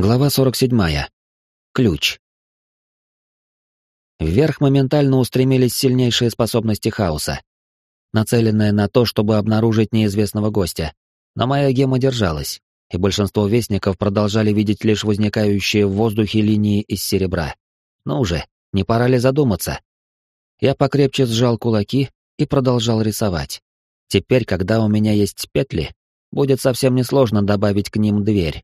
Глава 47. Ключ. Вверх моментально устремились сильнейшие способности хаоса, нацеленные на то, чтобы обнаружить неизвестного гостя. Но моя гема держалась, и большинство вестников продолжали видеть лишь возникающие в воздухе линии из серебра. Ну уже, не пора ли задуматься? Я покрепче сжал кулаки и продолжал рисовать. Теперь, когда у меня есть петли, будет совсем несложно добавить к ним дверь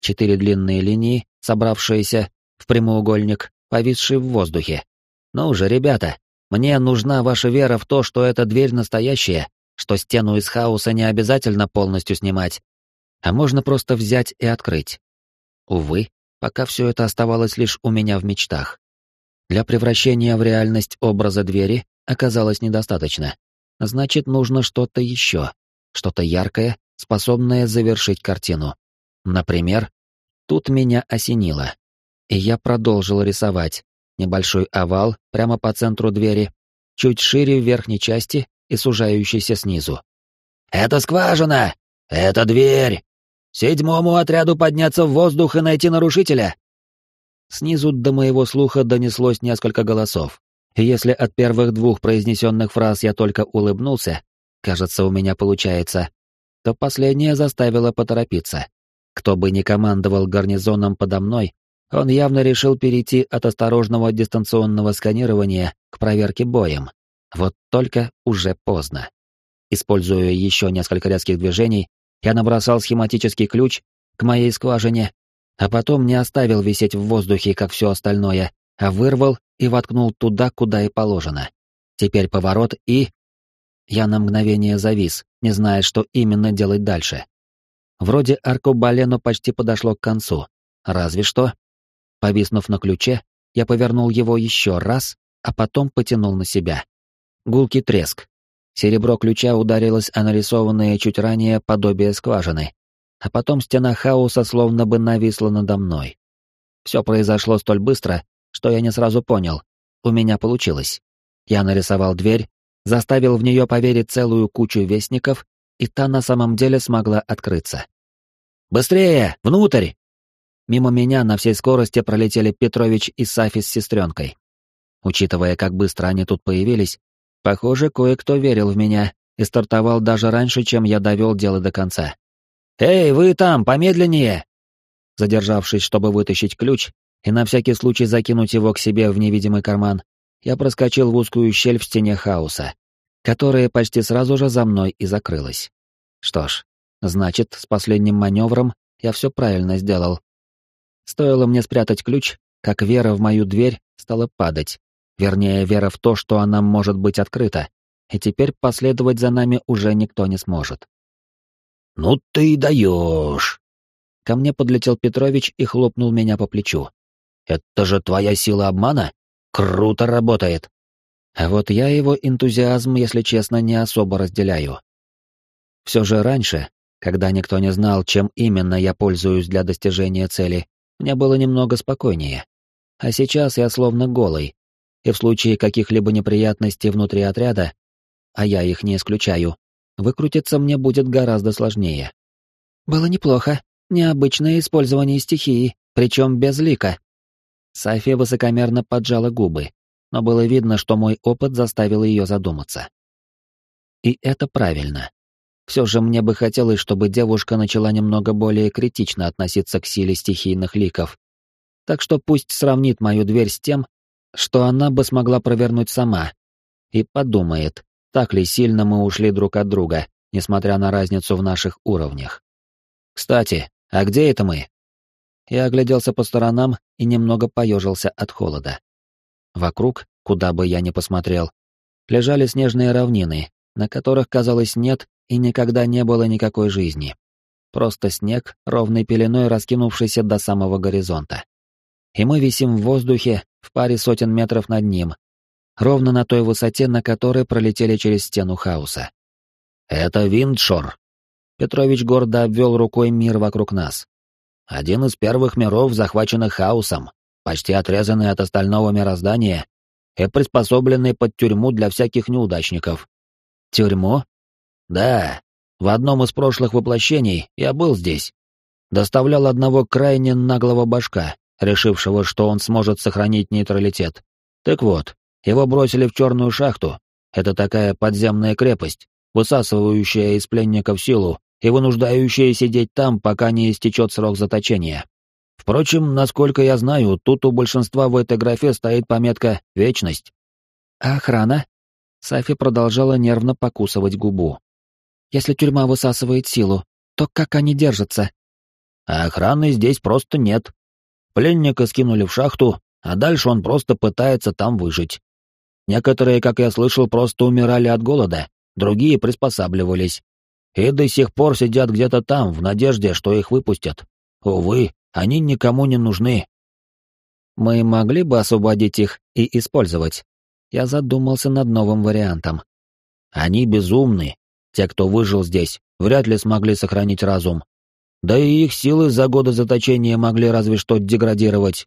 четыре длинные линии, собравшиеся в прямоугольник, повисший в воздухе. «Ну же, ребята, мне нужна ваша вера в то, что эта дверь настоящая, что стену из хаоса не обязательно полностью снимать, а можно просто взять и открыть». Увы, пока все это оставалось лишь у меня в мечтах. Для превращения в реальность образа двери оказалось недостаточно. Значит, нужно что-то еще, что-то яркое, способное завершить картину. Например, тут меня осенило. И я продолжил рисовать. Небольшой овал прямо по центру двери, чуть шире в верхней части и сужающийся снизу. «Это скважина! Это дверь! Седьмому отряду подняться в воздух и найти нарушителя!» Снизу до моего слуха донеслось несколько голосов. И если от первых двух произнесенных фраз я только улыбнулся, кажется, у меня получается, то последняя заставила поторопиться. Кто бы ни командовал гарнизоном подо мной, он явно решил перейти от осторожного дистанционного сканирования к проверке боем. Вот только уже поздно. Используя еще несколько резких движений, я набросал схематический ключ к моей скважине, а потом не оставил висеть в воздухе, как все остальное, а вырвал и воткнул туда, куда и положено. Теперь поворот и... Я на мгновение завис, не зная, что именно делать дальше. Вроде аркобалено почти подошло к концу. Разве что. Повиснув на ключе, я повернул его еще раз, а потом потянул на себя. Гулкий треск. Серебро ключа ударилось о нарисованное чуть ранее подобие скважины. А потом стена хаоса словно бы нависла надо мной. Все произошло столь быстро, что я не сразу понял. У меня получилось. Я нарисовал дверь, заставил в нее поверить целую кучу вестников и та на самом деле смогла открыться. «Быстрее! Внутрь!» Мимо меня на всей скорости пролетели Петрович и Сафи с сестренкой. Учитывая, как быстро они тут появились, похоже, кое-кто верил в меня и стартовал даже раньше, чем я довел дело до конца. «Эй, вы там, помедленнее!» Задержавшись, чтобы вытащить ключ и на всякий случай закинуть его к себе в невидимый карман, я проскочил в узкую щель в стене хаоса которая почти сразу же за мной и закрылась. Что ж, значит, с последним маневром я все правильно сделал. Стоило мне спрятать ключ, как вера в мою дверь стала падать. Вернее, вера в то, что она может быть открыта, и теперь последовать за нами уже никто не сможет. «Ну ты даешь!» Ко мне подлетел Петрович и хлопнул меня по плечу. «Это же твоя сила обмана? Круто работает!» А вот я его энтузиазм, если честно, не особо разделяю. Все же раньше, когда никто не знал, чем именно я пользуюсь для достижения цели, мне было немного спокойнее. А сейчас я словно голый, и в случае каких-либо неприятностей внутри отряда, а я их не исключаю, выкрутиться мне будет гораздо сложнее. Было неплохо. Необычное использование стихии, причем без лика. София высокомерно поджала губы, но было видно, что мой опыт заставил ее задуматься. И это правильно. Все же мне бы хотелось, чтобы девушка начала немного более критично относиться к силе стихийных ликов. Так что пусть сравнит мою дверь с тем, что она бы смогла провернуть сама, и подумает, так ли сильно мы ушли друг от друга, несмотря на разницу в наших уровнях. Кстати, а где это мы? Я огляделся по сторонам и немного поежился от холода. Вокруг, куда бы я ни посмотрел, лежали снежные равнины, на которых, казалось, нет и никогда не было никакой жизни. Просто снег, ровной пеленой раскинувшийся до самого горизонта. И мы висим в воздухе в паре сотен метров над ним, ровно на той высоте, на которой пролетели через стену хаоса. «Это Виндшор!» Петрович гордо обвел рукой мир вокруг нас. «Один из первых миров, захваченных хаосом почти отрезанный от остального мироздания и приспособленный под тюрьму для всяких неудачников. Тюрьму? Да. В одном из прошлых воплощений я был здесь. доставлял одного крайне наглого башка, решившего, что он сможет сохранить нейтралитет. Так вот, его бросили в черную шахту. Это такая подземная крепость, высасывающая из пленников силу и вынуждающая сидеть там, пока не истечет срок заточения. Впрочем, насколько я знаю, тут у большинства в этой графе стоит пометка «Вечность». А охрана? Сафи продолжала нервно покусывать губу. Если тюрьма высасывает силу, то как они держатся? А охраны здесь просто нет. Пленника скинули в шахту, а дальше он просто пытается там выжить. Некоторые, как я слышал, просто умирали от голода, другие приспосабливались. И до сих пор сидят где-то там, в надежде, что их выпустят. Увы, они никому не нужны. Мы могли бы освободить их и использовать. Я задумался над новым вариантом. Они безумны. Те, кто выжил здесь, вряд ли смогли сохранить разум. Да и их силы за годы заточения могли разве что деградировать.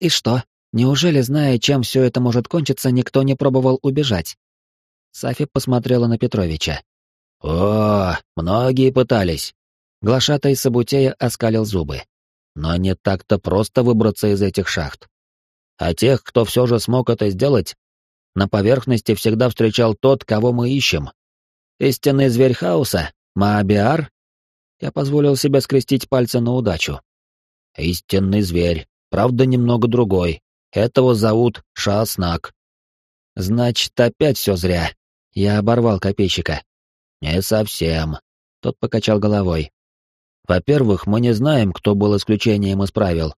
И что? Неужели, зная, чем все это может кончиться, никто не пробовал убежать? Сафи посмотрела на Петровича. О, многие пытались. Глашатай Сабутея оскалил зубы. Но не так-то просто выбраться из этих шахт. А тех, кто все же смог это сделать, на поверхности всегда встречал тот, кого мы ищем. Истинный зверь хаоса, Маабиар? Я позволил себе скрестить пальцы на удачу. Истинный зверь, правда немного другой. Этого зовут Шааснак. Значит, опять все зря. Я оборвал копейщика. Не совсем. Тот покачал головой. Во-первых, мы не знаем, кто был исключением из правил.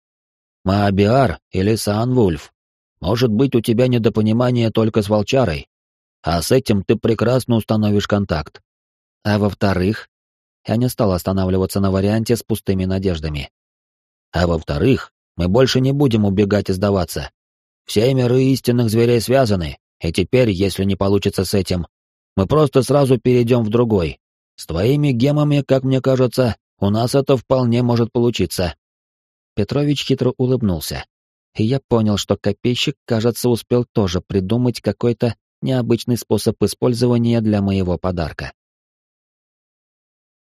Маабиар или Саанвульф. Может быть, у тебя недопонимание только с волчарой. А с этим ты прекрасно установишь контакт. А во-вторых, я не стал останавливаться на варианте с пустыми надеждами. А во-вторых, мы больше не будем убегать и сдаваться. Все миры истинных зверей связаны, и теперь, если не получится с этим, мы просто сразу перейдем в другой. С твоими гемами, как мне кажется, у нас это вполне может получиться. Петрович хитро улыбнулся. И я понял, что копейщик, кажется, успел тоже придумать какой-то необычный способ использования для моего подарка.